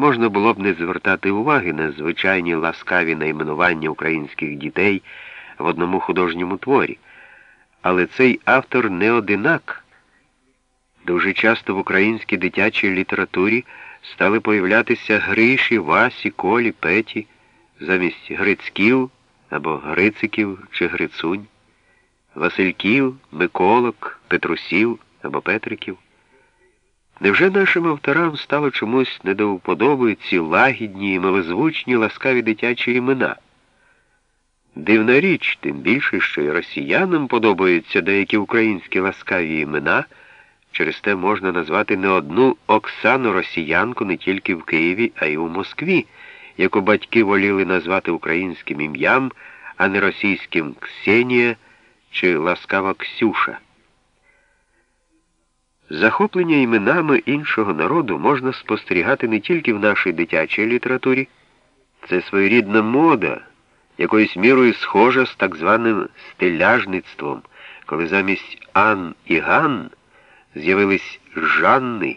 Можна було б не звертати уваги на звичайні ласкаві найменування українських дітей в одному художньому творі, але цей автор не одинак. Дуже часто в українській дитячій літературі стали появлятися Гриші, Васі, Колі, Петі, замість Грицьків або Грициків чи Грицунь, Васильків, Миколок, Петрусів або Петриків. Невже нашим авторам стало чомусь не ці лагідні, і милозвучні, ласкаві дитячі імена? Дивна річ, тим більше, що й росіянам подобаються деякі українські ласкаві імена, через те можна назвати не одну Оксану Росіянку не тільки в Києві, а й у Москві, яку батьки воліли назвати українським ім'ям, а не російським Ксенія чи ласкава Ксюша. Захоплення іменами іншого народу можна спостерігати не тільки в нашій дитячій літературі, це своєрідна мода, якоюсь мірою схожа з так званим стиляжництвом, коли замість Ан і Ган з'явились Жанни,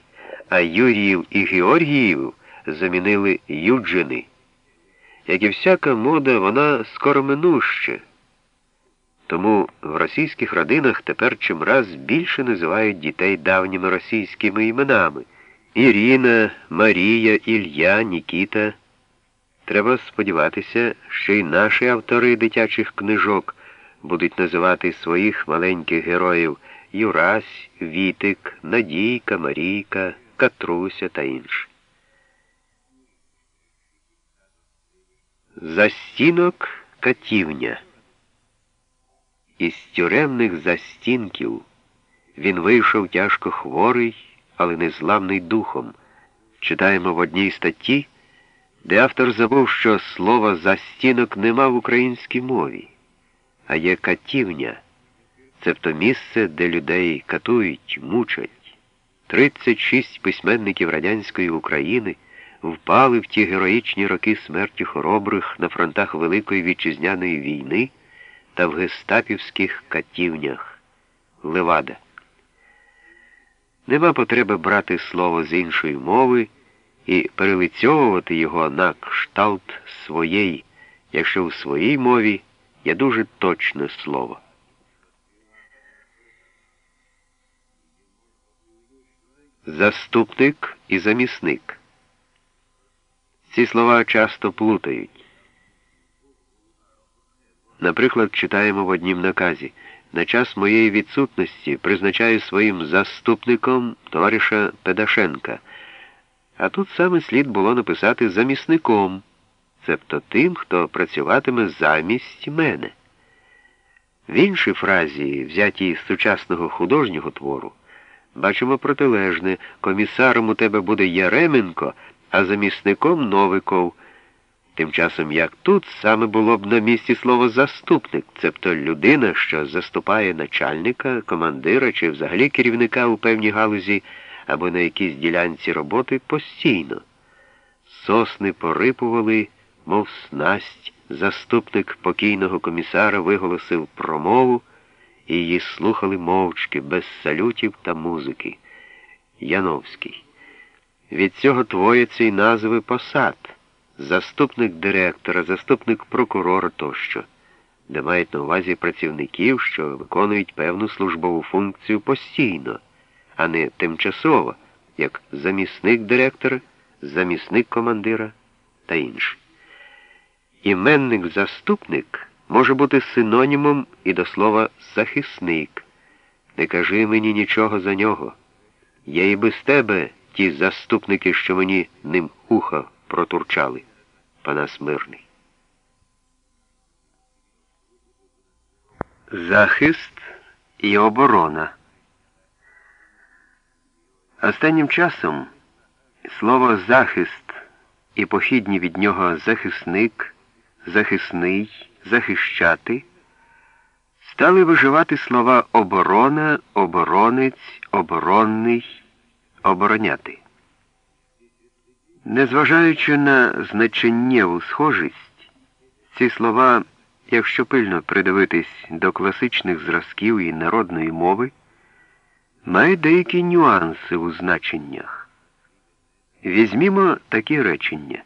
а Юріїв і Георгіїв замінили Юджини. Як і всяка мода, вона скороминуща. Тому в російських родинах тепер чимраз більше називають дітей давніми російськими іменами Ірина, Марія, Ілля, Нікіта. Треба сподіватися, що й наші автори дитячих книжок будуть називати своїх маленьких героїв Юрась, Вітик, Надійка, Марійка, Катруся та інші. Застінок катівня. Із тюремних застінків він вийшов тяжко хворий, але незламний духом. Читаємо в одній статті, де автор забув, що слова застінок нема в українській мові, а є катівня, цебто місце, де людей катують, мучать. 36 письменників радянської України впали в ті героїчні роки смерті хоробрих на фронтах Великої Вітчизняної війни та в гестапівських катівнях Левада. Нема потреби брати слово з іншої мови і перелицьовувати його на кшталт своєї, якщо в своїй мові є дуже точне слово. Заступник і замісник. Ці слова часто плутають. Наприклад, читаємо в однім наказі на час моєї відсутності призначаю своїм заступником товариша Педашенка. А тут саме слід було написати замісником, цебто тим, хто працюватиме замість мене. В іншій фразі, взятій з сучасного художнього твору, бачимо протилежне комісаром у тебе буде Яременко, а замісником Новиков. Тим часом, як тут, саме було б на місці слово заступник, цебто людина, що заступає начальника, командира чи взагалі керівника у певній галузі або на якійсь ділянці роботи постійно. Сосни порипували, мов снасть, заступник покійного комісара виголосив промову, і її слухали мовчки, без салютів та музики. Яновський. Від цього твояться й назви посад заступник директора, заступник прокурора тощо, де мають на увазі працівників, що виконують певну службову функцію постійно, а не тимчасово, як замісник директора, замісник командира та інші. Іменник-заступник може бути синонімом і до слова захисник. Не кажи мені нічого за нього. Є і без тебе ті заступники, що мені ним ухо протурчали. Панас Мирний. Захист і оборона. Останнім часом слово захист і похідні від нього захисник, захисний, захищати стали виживати слова оборона, оборонець, оборонний, обороняти. Незважаючи на значеннєву схожість, ці слова, якщо пильно придивитись до класичних зразків і народної мови, мають деякі нюанси у значеннях. Візьмімо такі речення.